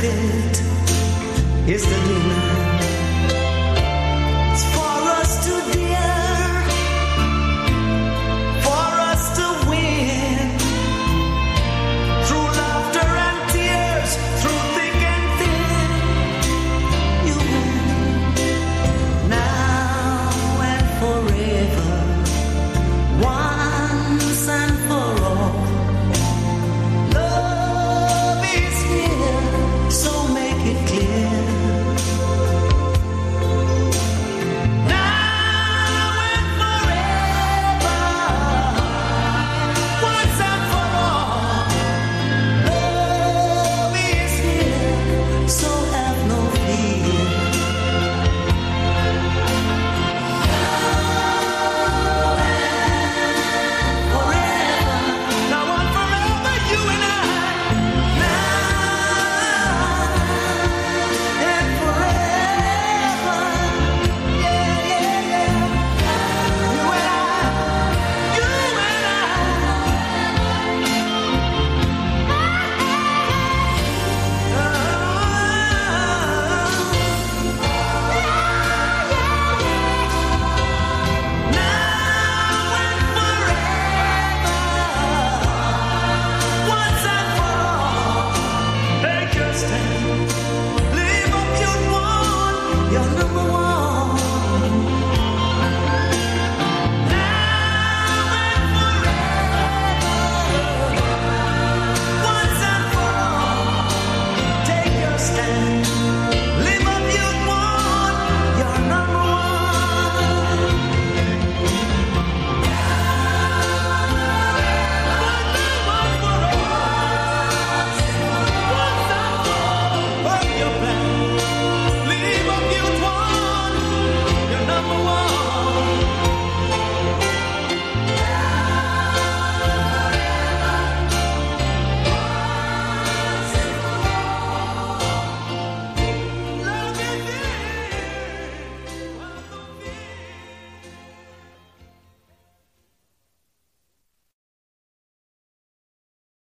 Is the new